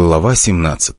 Глава 17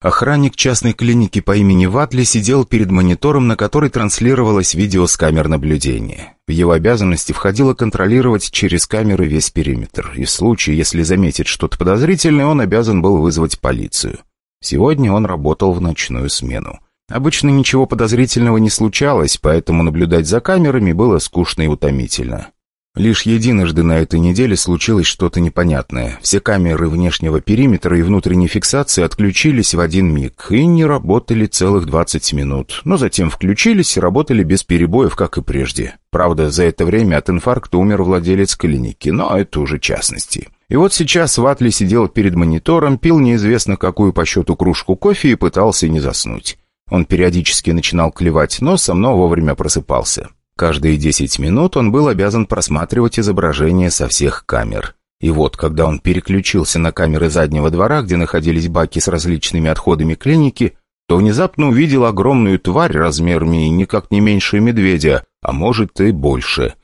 Охранник частной клиники по имени Ватли сидел перед монитором, на который транслировалось видео с камер наблюдения. В его обязанности входило контролировать через камеры весь периметр, и в случае, если заметит что-то подозрительное, он обязан был вызвать полицию. Сегодня он работал в ночную смену. Обычно ничего подозрительного не случалось, поэтому наблюдать за камерами было скучно и утомительно. Лишь единожды на этой неделе случилось что-то непонятное. Все камеры внешнего периметра и внутренней фиксации отключились в один миг и не работали целых 20 минут, но затем включились и работали без перебоев, как и прежде. Правда, за это время от инфаркта умер владелец клиники, но это уже частности. И вот сейчас Ватли сидел перед монитором, пил неизвестно какую по счету кружку кофе и пытался не заснуть. Он периодически начинал клевать носом, но вовремя просыпался. Каждые 10 минут он был обязан просматривать изображения со всех камер. И вот, когда он переключился на камеры заднего двора, где находились баки с различными отходами клиники, то внезапно увидел огромную тварь размерами никак не меньше медведя, а может и больше.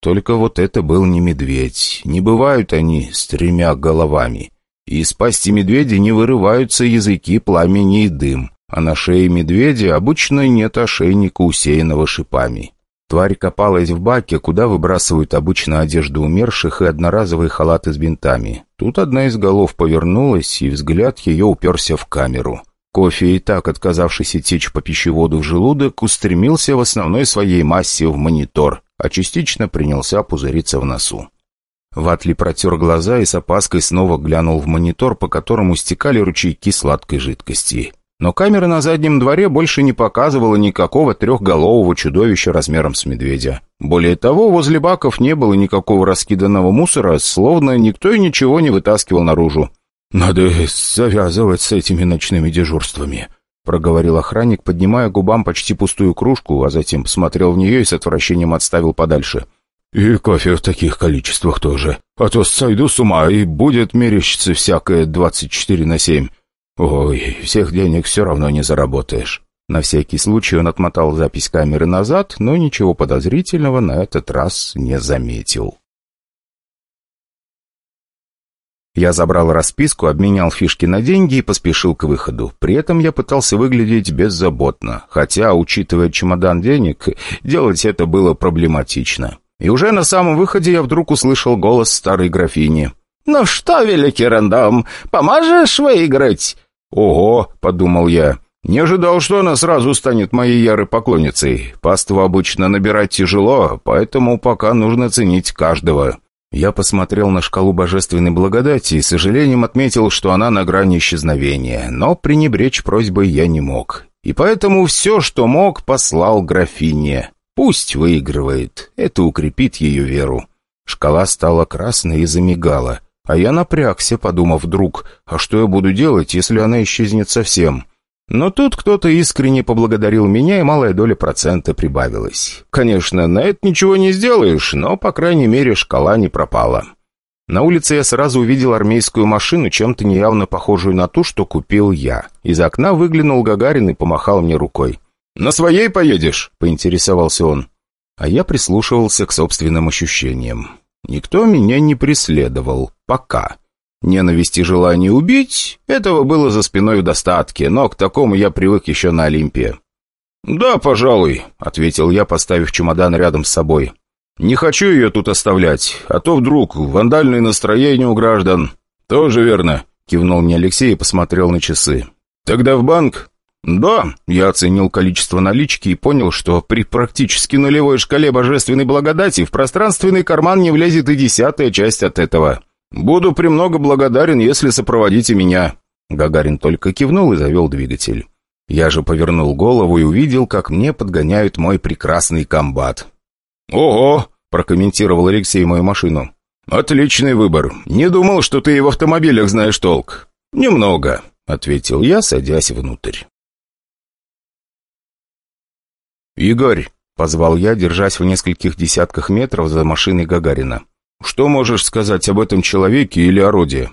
Только вот это был не медведь. Не бывают они с тремя головами. И из пасти медведя не вырываются языки пламени и дым, а на шее медведя обычно нет ошейника, усеянного шипами. Тварь копалась в баке, куда выбрасывают обычно одежду умерших и одноразовые халаты с бинтами. Тут одна из голов повернулась, и взгляд ее уперся в камеру. Кофе, и так отказавшийся течь по пищеводу в желудок, устремился в основной своей массе в монитор, а частично принялся пузыриться в носу. Ватли протер глаза и с опаской снова глянул в монитор, по которому стекали ручейки сладкой жидкости. Но камера на заднем дворе больше не показывала никакого трехголового чудовища размером с медведя. Более того, возле баков не было никакого раскиданного мусора, словно никто и ничего не вытаскивал наружу. «Надо завязывать с этими ночными дежурствами», — проговорил охранник, поднимая губам почти пустую кружку, а затем посмотрел в нее и с отвращением отставил подальше. «И кофе в таких количествах тоже. А то сойду с ума, и будет мерещиться всякое двадцать четыре на семь. «Ой, всех денег все равно не заработаешь». На всякий случай он отмотал запись камеры назад, но ничего подозрительного на этот раз не заметил. Я забрал расписку, обменял фишки на деньги и поспешил к выходу. При этом я пытался выглядеть беззаботно, хотя, учитывая чемодан денег, делать это было проблематично. И уже на самом выходе я вдруг услышал голос старой графини. «Ну что, великий рандом, поможешь выиграть?» «Ого!» — подумал я. «Не ожидал, что она сразу станет моей ярой поклонницей. Паству обычно набирать тяжело, поэтому пока нужно ценить каждого». Я посмотрел на шкалу божественной благодати и с сожалением отметил, что она на грани исчезновения, но пренебречь просьбой я не мог. И поэтому все, что мог, послал графине. Пусть выигрывает, это укрепит ее веру. Шкала стала красной и замигала. А я напрягся, подумав вдруг, а что я буду делать, если она исчезнет совсем? Но тут кто-то искренне поблагодарил меня, и малая доля процента прибавилась. Конечно, на это ничего не сделаешь, но, по крайней мере, шкала не пропала. На улице я сразу увидел армейскую машину, чем-то неявно похожую на ту, что купил я. Из окна выглянул Гагарин и помахал мне рукой. «На своей поедешь?» — поинтересовался он. А я прислушивался к собственным ощущениям. Никто меня не преследовал. Пока. Ненависть и желание убить — этого было за спиной в достатке, но к такому я привык еще на Олимпе. «Да, пожалуй», — ответил я, поставив чемодан рядом с собой. «Не хочу ее тут оставлять, а то вдруг вандальное настроение у граждан». «Тоже верно», — кивнул мне Алексей и посмотрел на часы. «Тогда в банк?» «Да», — я оценил количество налички и понял, что при практически нулевой шкале божественной благодати в пространственный карман не влезет и десятая часть от этого. «Буду премного благодарен, если сопроводите меня». Гагарин только кивнул и завел двигатель. Я же повернул голову и увидел, как мне подгоняют мой прекрасный комбат. «Ого!» — прокомментировал Алексей мою машину. «Отличный выбор. Не думал, что ты и в автомобилях знаешь толк». «Немного», — ответил я, садясь внутрь. «Игорь!» — позвал я, держась в нескольких десятках метров за машиной Гагарина. «Что можешь сказать об этом человеке или о роде?»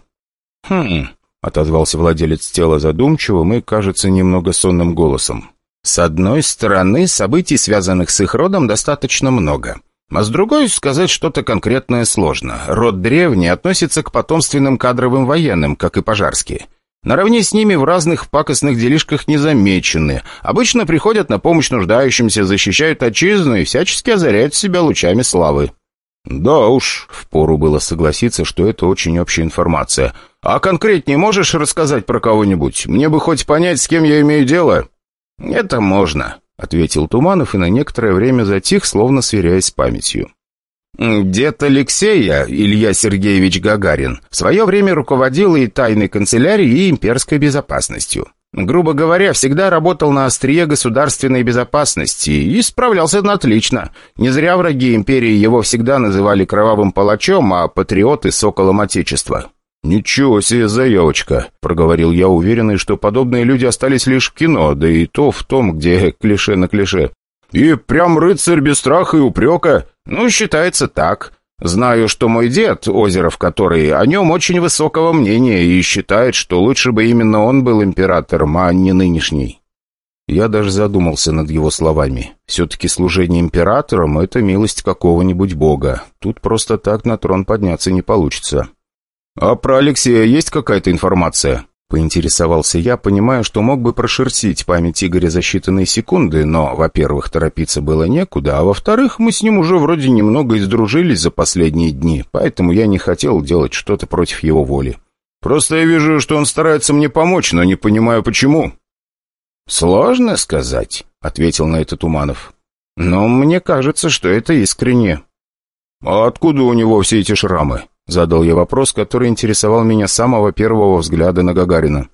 «Хм...» — отозвался владелец тела задумчивым и, кажется, немного сонным голосом. «С одной стороны, событий, связанных с их родом, достаточно много. А с другой, сказать что-то конкретное сложно. Род древний относится к потомственным кадровым военным, как и пожарские. Наравне с ними в разных пакостных делишках не замечены. Обычно приходят на помощь нуждающимся, защищают отчизну и всячески озаряют себя лучами славы. «Да уж», — впору было согласиться, что это очень общая информация. «А конкретнее можешь рассказать про кого-нибудь? Мне бы хоть понять, с кем я имею дело». «Это можно», — ответил Туманов и на некоторое время затих, словно сверяясь с памятью. Дед Алексея, Илья Сергеевич Гагарин, в свое время руководил и тайной канцелярией, и имперской безопасностью. Грубо говоря, всегда работал на острие государственной безопасности и справлялся отлично. Не зря враги империи его всегда называли кровавым палачом, а патриоты — соколом Отечества. «Ничего себе заявочка», — проговорил я, уверенный, что подобные люди остались лишь в кино, да и то в том, где клише на клише. «И прям рыцарь без страха и упрека. Ну, считается так. Знаю, что мой дед, Озеров который, о нем очень высокого мнения и считает, что лучше бы именно он был императором, а не нынешний». Я даже задумался над его словами. Все-таки служение императором — это милость какого-нибудь бога. Тут просто так на трон подняться не получится. «А про Алексея есть какая-то информация?» Поинтересовался я, понимая, что мог бы прошерстить память Игоря за считанные секунды, но, во-первых, торопиться было некуда, а во-вторых, мы с ним уже вроде немного издружились за последние дни, поэтому я не хотел делать что-то против его воли. Просто я вижу, что он старается мне помочь, но не понимаю, почему». «Сложно сказать», — ответил на это Туманов. «Но мне кажется, что это искренне». «А откуда у него все эти шрамы?» Задал я вопрос, который интересовал меня с самого первого взгляда на Гагарина.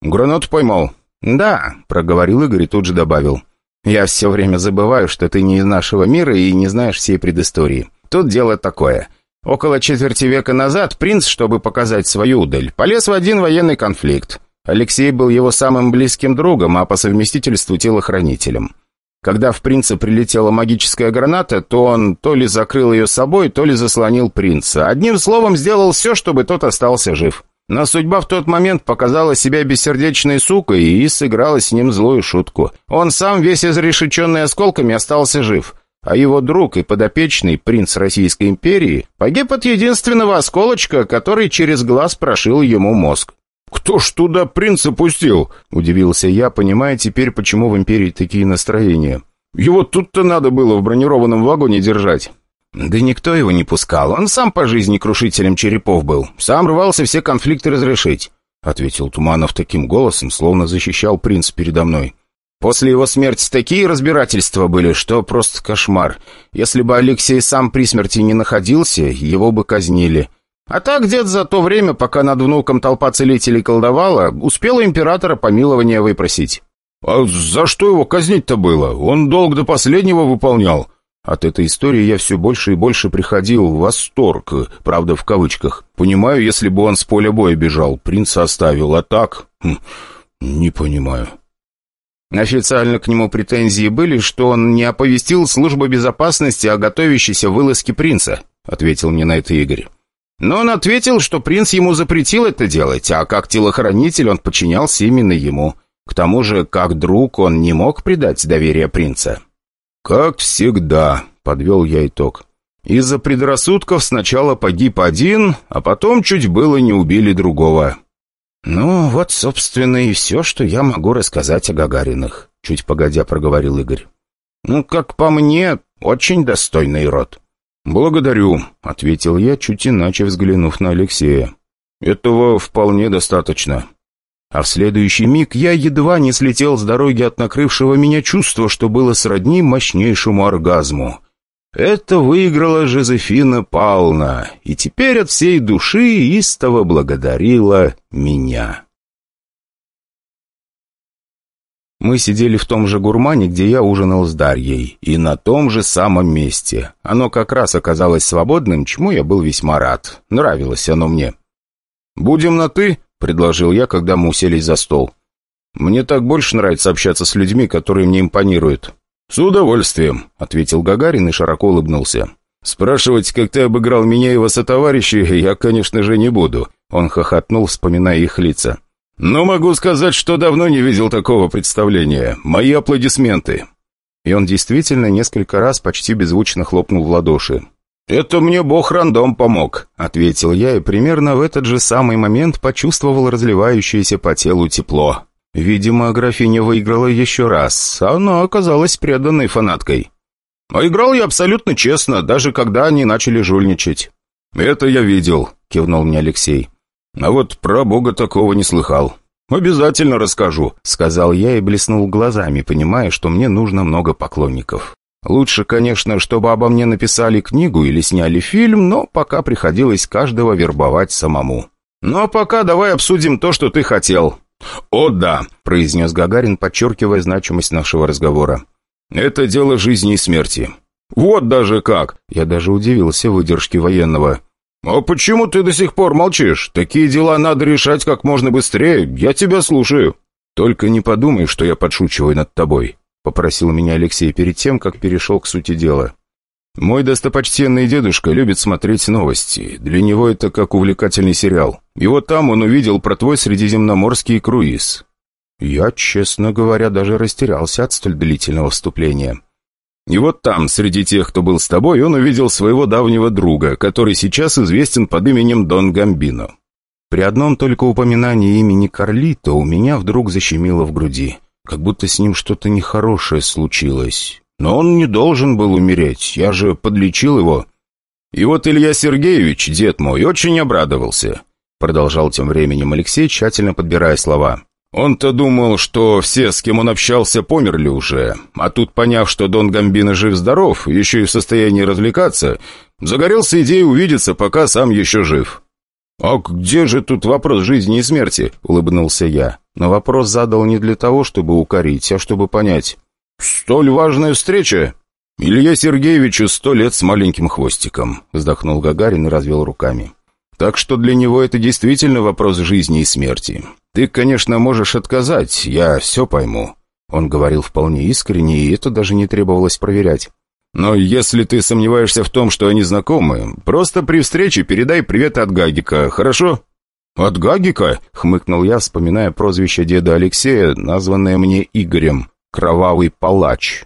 «Гранату поймал?» «Да», — проговорил Игорь и тут же добавил. «Я все время забываю, что ты не из нашего мира и не знаешь всей предыстории. Тут дело такое. Около четверти века назад принц, чтобы показать свою удаль, полез в один военный конфликт. Алексей был его самым близким другом, а по совместительству телохранителем. Когда в принца прилетела магическая граната, то он то ли закрыл ее собой, то ли заслонил принца. Одним словом, сделал все, чтобы тот остался жив. Но судьба в тот момент показала себя бессердечной сукой и сыграла с ним злую шутку. Он сам, весь изрешеченный осколками, остался жив. А его друг и подопечный, принц Российской империи, погиб от единственного осколочка, который через глаз прошил ему мозг. «Кто ж туда принца пустил?» — удивился я, понимая теперь, почему в Империи такие настроения. «Его тут-то надо было в бронированном вагоне держать». «Да никто его не пускал. Он сам по жизни крушителем черепов был. Сам рвался все конфликты разрешить», — ответил Туманов таким голосом, словно защищал принц передо мной. «После его смерти такие разбирательства были, что просто кошмар. Если бы Алексей сам при смерти не находился, его бы казнили. А так дед за то время, пока над внуком толпа целителей колдовала, успел у императора помилования выпросить. «А за что его казнить-то было? Он долг до последнего выполнял». От этой истории я все больше и больше приходил в восторг, правда, в кавычках. Понимаю, если бы он с поля боя бежал, принца оставил, а так... Хм, не понимаю. Официально к нему претензии были, что он не оповестил службу безопасности о готовящейся вылазке принца, ответил мне на это Игорь. Но он ответил, что принц ему запретил это делать, а как телохранитель он подчинялся именно ему. К тому же, как друг, он не мог предать доверие принца. «Как всегда», — подвел я итог. «Из-за предрассудков сначала погиб один, а потом чуть было не убили другого». «Ну, вот, собственно, и все, что я могу рассказать о Гагариных», — чуть погодя проговорил Игорь. «Ну, как по мне, очень достойный род». «Благодарю», — ответил я, чуть иначе взглянув на Алексея. «Этого вполне достаточно». А в следующий миг я едва не слетел с дороги от накрывшего меня чувства, что было сродни мощнейшему оргазму. Это выиграла Жозефина Павловна, и теперь от всей души истово благодарила меня. Мы сидели в том же гурмане, где я ужинал с Дарьей, и на том же самом месте. Оно как раз оказалось свободным, чему я был весьма рад. Нравилось оно мне. «Будем на «ты», — предложил я, когда мы уселись за стол. «Мне так больше нравится общаться с людьми, которые мне импонируют». «С удовольствием», — ответил Гагарин и широко улыбнулся. «Спрашивать, как ты обыграл меня и вас товарищи, я, конечно же, не буду». Он хохотнул, вспоминая их лица. «Но могу сказать, что давно не видел такого представления. Мои аплодисменты». И он действительно несколько раз почти беззвучно хлопнул в ладоши. «Это мне бог рандом помог», — ответил я, и примерно в этот же самый момент почувствовал разливающееся по телу тепло. Видимо, графиня выиграла еще раз. Она оказалась преданной фанаткой. А играл я абсолютно честно, даже когда они начали жульничать. «Это я видел», — кивнул мне Алексей. «А вот про Бога такого не слыхал». «Обязательно расскажу», — сказал я и блеснул глазами, понимая, что мне нужно много поклонников. Лучше, конечно, чтобы обо мне написали книгу или сняли фильм, но пока приходилось каждого вербовать самому. «Ну а пока давай обсудим то, что ты хотел». «О да», — произнес Гагарин, подчеркивая значимость нашего разговора. «Это дело жизни и смерти». «Вот даже как!» Я даже удивился выдержке военного. «А почему ты до сих пор молчишь? Такие дела надо решать как можно быстрее. Я тебя слушаю». «Только не подумай, что я подшучиваю над тобой», — попросил меня Алексей перед тем, как перешел к сути дела. «Мой достопочтенный дедушка любит смотреть новости. Для него это как увлекательный сериал. И вот там он увидел про твой средиземноморский круиз». Я, честно говоря, даже растерялся от столь длительного вступления. И вот там, среди тех, кто был с тобой, он увидел своего давнего друга, который сейчас известен под именем Дон Гамбино. При одном только упоминании имени Карлито у меня вдруг защемило в груди, как будто с ним что-то нехорошее случилось. Но он не должен был умереть, я же подлечил его. И вот Илья Сергеевич, дед мой, очень обрадовался. Продолжал тем временем Алексей, тщательно подбирая слова. Он-то думал, что все, с кем он общался, померли уже. А тут, поняв, что Дон Гамбино жив-здоров, еще и в состоянии развлекаться, загорелся идеей увидеться, пока сам еще жив. «А где же тут вопрос жизни и смерти?» — улыбнулся я. Но вопрос задал не для того, чтобы укорить, а чтобы понять. «Столь важная встреча?» «Илья Сергеевичу сто лет с маленьким хвостиком», — вздохнул Гагарин и развел руками. «Так что для него это действительно вопрос жизни и смерти. «Ты, конечно, можешь отказать, я все пойму». Он говорил вполне искренне, и это даже не требовалось проверять. «Но если ты сомневаешься в том, что они знакомы, просто при встрече передай привет от Гагика, хорошо?» «От Гагика?» — хмыкнул я, вспоминая прозвище деда Алексея, названное мне Игорем. «Кровавый палач».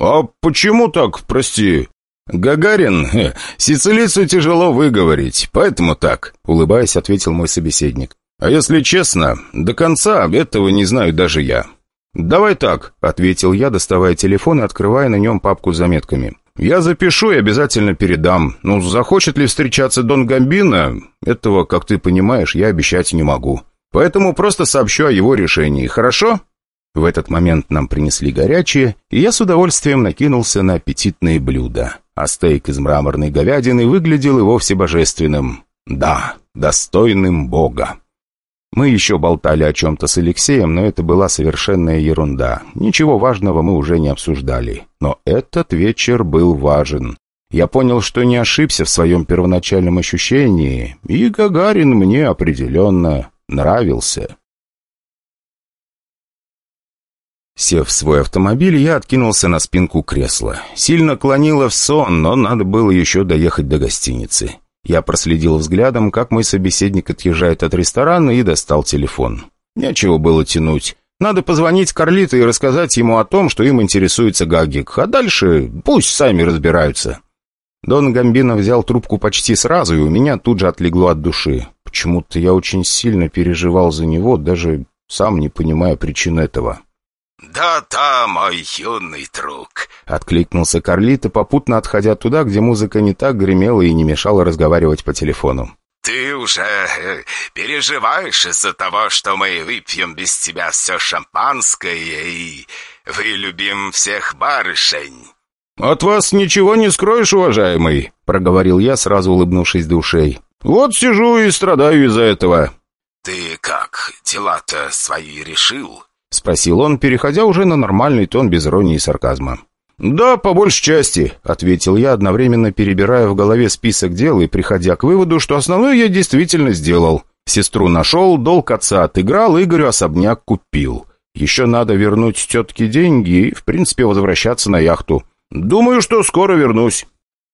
«А почему так, прости?» «Гагарин, э, сицилийцу тяжело выговорить, поэтому так», — улыбаясь, ответил мой собеседник. А если честно, до конца этого не знаю даже я. «Давай так», — ответил я, доставая телефон и открывая на нем папку с заметками. «Я запишу и обязательно передам. Ну, захочет ли встречаться Дон Гамбино, этого, как ты понимаешь, я обещать не могу. Поэтому просто сообщу о его решении, хорошо?» В этот момент нам принесли горячее, и я с удовольствием накинулся на аппетитные блюда. А стейк из мраморной говядины выглядел и вовсе божественным. Да, достойным бога. Мы еще болтали о чем-то с Алексеем, но это была совершенная ерунда. Ничего важного мы уже не обсуждали. Но этот вечер был важен. Я понял, что не ошибся в своем первоначальном ощущении, и Гагарин мне определенно нравился. Сев в свой автомобиль, я откинулся на спинку кресла. Сильно клонило в сон, но надо было еще доехать до гостиницы. Я проследил взглядом, как мой собеседник отъезжает от ресторана и достал телефон. Нечего было тянуть. Надо позвонить Карлито и рассказать ему о том, что им интересуется Гагик, а дальше пусть сами разбираются. Дон Гамбино взял трубку почти сразу, и у меня тут же отлегло от души. Почему-то я очень сильно переживал за него, даже сам не понимая причин этого. «Да-да, мой юный друг», — откликнулся Карлито, попутно отходя туда, где музыка не так гремела и не мешала разговаривать по телефону. «Ты уже э, переживаешь из-за того, что мы выпьем без тебя все шампанское и вылюбим всех барышень?» «От вас ничего не скроешь, уважаемый», — проговорил я, сразу улыбнувшись до ушей. «Вот сижу и страдаю из-за этого». «Ты как, дела-то свои решил?» — спросил он, переходя уже на нормальный тон без иронии и сарказма. «Да, по большей части», — ответил я, одновременно перебирая в голове список дел и приходя к выводу, что основное я действительно сделал. Сестру нашел, долг отца отыграл, Игорю особняк купил. Еще надо вернуть тетке деньги и, в принципе, возвращаться на яхту. Думаю, что скоро вернусь.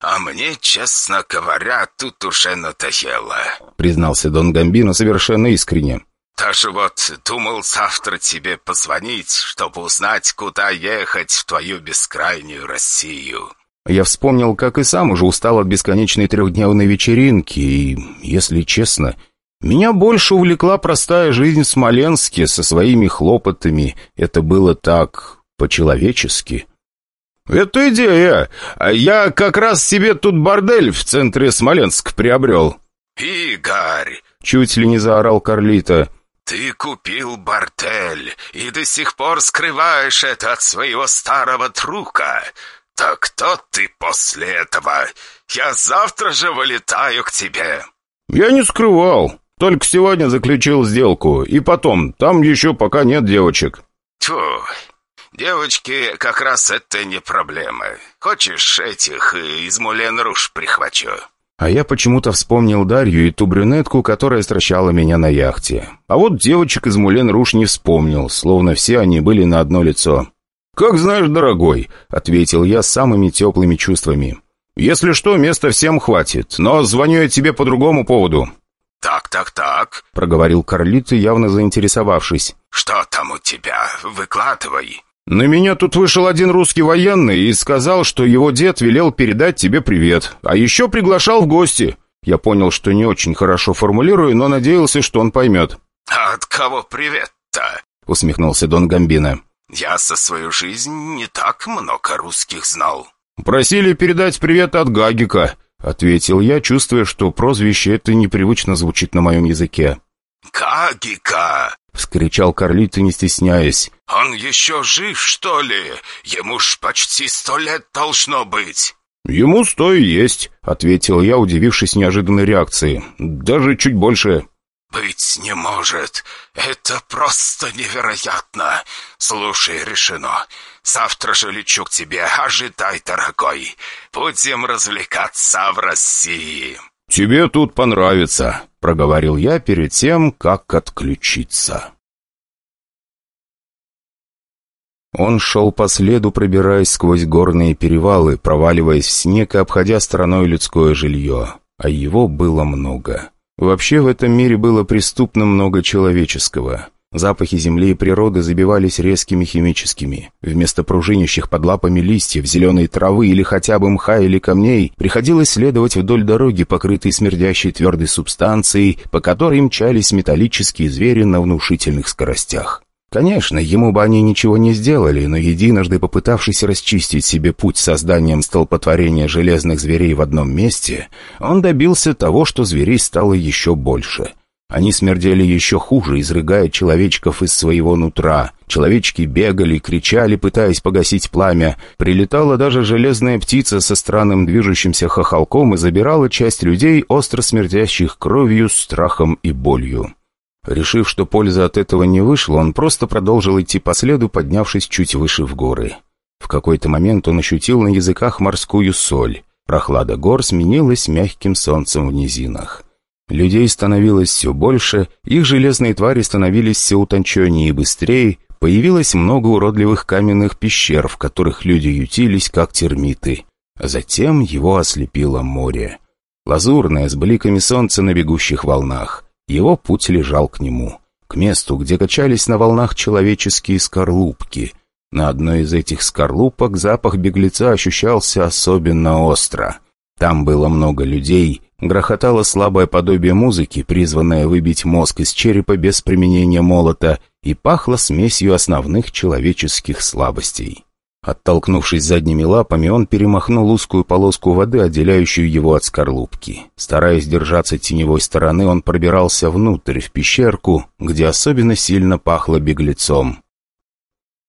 «А мне, честно говоря, тут уже надоело», — признался Дон Гамбино совершенно искренне. Даже вот думал завтра тебе позвонить, чтобы узнать, куда ехать в твою бескрайнюю Россию». Я вспомнил, как и сам уже устал от бесконечной трехдневной вечеринки, и, если честно, меня больше увлекла простая жизнь в Смоленске со своими хлопотами. Это было так по-человечески. «Это идея! Я как раз себе тут бордель в центре Смоленска приобрел». «Игорь!» — чуть ли не заорал Карлита. «Ты купил бордель и до сих пор скрываешь это от своего старого друга. Так кто ты после этого? Я завтра же вылетаю к тебе». «Я не скрывал. Только сегодня заключил сделку. И потом, там еще пока нет девочек». «Тьфу, девочки как раз это не проблема. Хочешь, этих из Мулен-Руш прихвачу?» А я почему-то вспомнил Дарью и ту брюнетку, которая стращала меня на яхте. А вот девочек из Мулен-Руш не вспомнил, словно все они были на одно лицо. «Как знаешь, дорогой», — ответил я с самыми теплыми чувствами. «Если что, места всем хватит, но звоню я тебе по другому поводу». «Так, так, так», — проговорил Карлит, явно заинтересовавшись. «Что там у тебя? Выкладывай». «На меня тут вышел один русский военный и сказал, что его дед велел передать тебе привет, а еще приглашал в гости». Я понял, что не очень хорошо формулирую, но надеялся, что он поймет. «А от кого привет-то?» — усмехнулся Дон Гамбина. «Я за свою жизнь не так много русских знал». «Просили передать привет от Гагика», — ответил я, чувствуя, что прозвище это непривычно звучит на моем языке. «Гагика!» — вскричал Карлита, не стесняясь. «Он еще жив, что ли? Ему ж почти сто лет должно быть!» «Ему сто и есть», — ответил я, удивившись неожиданной реакции. «Даже чуть больше». «Быть не может. Это просто невероятно. Слушай, решено. Завтра же лечу к тебе. Ожидай, дорогой. Будем развлекаться в России». «Тебе тут понравится», — проговорил я перед тем, как отключиться. Он шел по следу, пробираясь сквозь горные перевалы, проваливаясь в снег и обходя стороной людское жилье. А его было много. Вообще в этом мире было преступно много человеческого. Запахи земли и природы забивались резкими химическими. Вместо пружинящих под лапами листьев, зеленой травы или хотя бы мха или камней, приходилось следовать вдоль дороги, покрытой смердящей твердой субстанцией, по которой мчались металлические звери на внушительных скоростях. Конечно, ему бы они ничего не сделали, но единожды попытавшись расчистить себе путь созданием столпотворения железных зверей в одном месте, он добился того, что зверей стало еще больше. Они смердели еще хуже, изрыгая человечков из своего нутра. Человечки бегали, кричали, пытаясь погасить пламя. Прилетала даже железная птица со странным движущимся хохолком и забирала часть людей, остро смердящих кровью, страхом и болью. Решив, что польза от этого не вышла, он просто продолжил идти по следу, поднявшись чуть выше в горы. В какой-то момент он ощутил на языках морскую соль. Прохлада гор сменилась мягким солнцем в низинах. Людей становилось все больше, их железные твари становились все утонченнее и быстрее, появилось много уродливых каменных пещер, в которых люди ютились, как термиты. А затем его ослепило море. Лазурное, с бликами солнца на бегущих волнах. Его путь лежал к нему, к месту, где качались на волнах человеческие скорлупки. На одной из этих скорлупок запах беглеца ощущался особенно остро. Там было много людей, Грохотало слабое подобие музыки, призванное выбить мозг из черепа без применения молота, и пахло смесью основных человеческих слабостей. Оттолкнувшись задними лапами, он перемахнул узкую полоску воды, отделяющую его от скорлупки. Стараясь держаться теневой стороны, он пробирался внутрь, в пещерку, где особенно сильно пахло беглецом.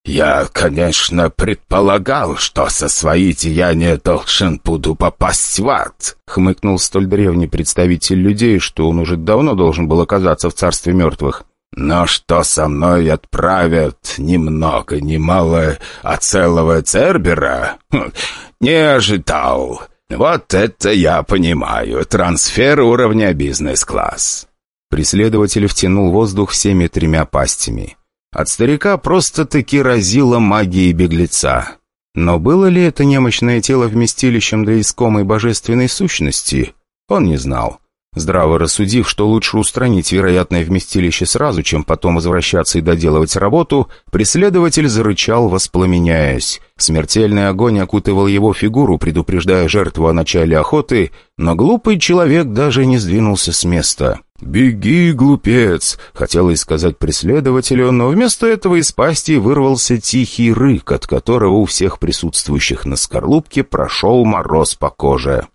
«Я, конечно, предполагал, что со свои деяния должен буду попасть в ад», — хмыкнул столь древний представитель людей, что он уже давно должен был оказаться в царстве мертвых. «Но что со мной отправят ни много ни мало, а целого Цербера? Хм, не ожидал. Вот это я понимаю. Трансфер уровня бизнес-класс». Преследователь втянул воздух всеми тремя пастями. От старика просто-таки разило магией беглеца. Но было ли это немощное тело вместилищем для искомой божественной сущности, он не знал. Здраво рассудив, что лучше устранить вероятное вместилище сразу, чем потом возвращаться и доделывать работу, преследователь зарычал, воспламеняясь. Смертельный огонь окутывал его фигуру, предупреждая жертву о начале охоты, но глупый человек даже не сдвинулся с места. «Беги, глупец!» — хотелось сказать преследователю, но вместо этого из пасти вырвался тихий рык, от которого у всех присутствующих на скорлупке прошел мороз по коже.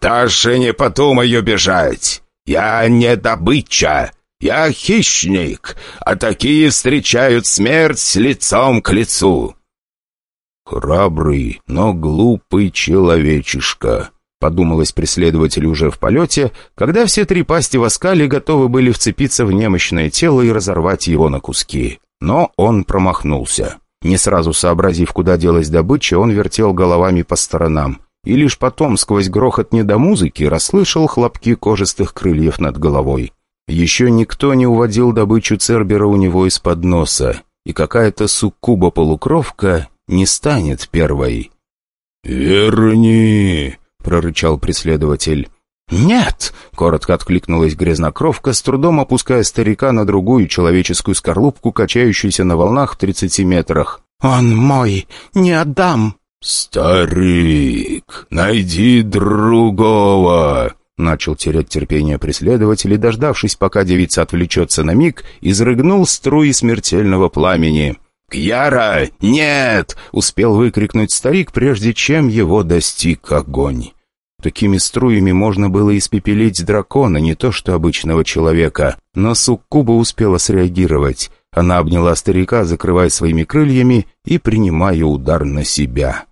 «Даже не подумаю бежать! Я не добыча! Я хищник, а такие встречают смерть лицом к лицу!» «Храбрый, но глупый человечишка», — подумалось преследователю уже в полете, когда все три пасти воскали готовы были вцепиться в немощное тело и разорвать его на куски. Но он промахнулся. Не сразу сообразив, куда делась добыча, он вертел головами по сторонам и лишь потом сквозь грохот недомузыки расслышал хлопки кожистых крыльев над головой. Еще никто не уводил добычу Цербера у него из-под носа, и какая-то суккуба-полукровка не станет первой. «Верни!» — прорычал преследователь. «Нет!» — коротко откликнулась грязнокровка, с трудом опуская старика на другую человеческую скорлупку, качающуюся на волнах в тридцати метрах. «Он мой! Не отдам!» «Старик, найди другого!» Начал терять терпение и, дождавшись, пока девица отвлечется на миг, изрыгнул струи смертельного пламени. «Кьяра, нет!» — успел выкрикнуть старик, прежде чем его достиг огонь. Такими струями можно было испепелить дракона, не то что обычного человека. Но суккуба успела среагировать. Она обняла старика, закрывая своими крыльями и принимая удар на себя.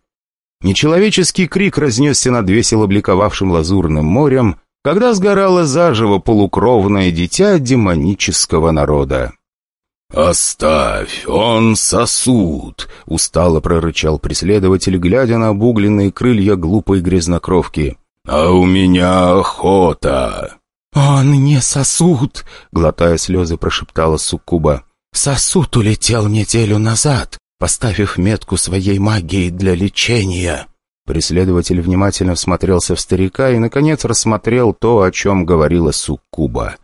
Нечеловеческий крик разнесся над весело бликовавшим лазурным морем, когда сгорало заживо полукровное дитя демонического народа. «Оставь, он сосуд!» — устало прорычал преследователь, глядя на обугленные крылья глупой грязнокровки. «А у меня охота!» «Он не сосуд!» — глотая слезы, прошептала Суккуба. «Сосуд улетел неделю назад поставив метку своей магией для лечения». Преследователь внимательно всмотрелся в старика и, наконец, рассмотрел то, о чем говорила Суккуба.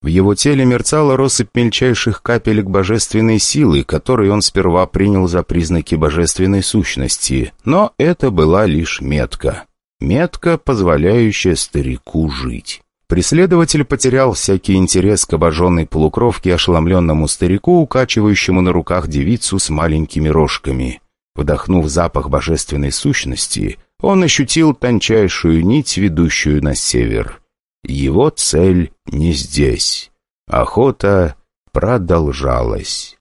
В его теле мерцала россыпь мельчайших капелек божественной силы, которые он сперва принял за признаки божественной сущности, но это была лишь метка. Метка, позволяющая старику жить. Преследователь потерял всякий интерес к обожженной полукровке ошеломленному старику, укачивающему на руках девицу с маленькими рожками. Вдохнув запах божественной сущности, он ощутил тончайшую нить, ведущую на север. Его цель не здесь. Охота продолжалась.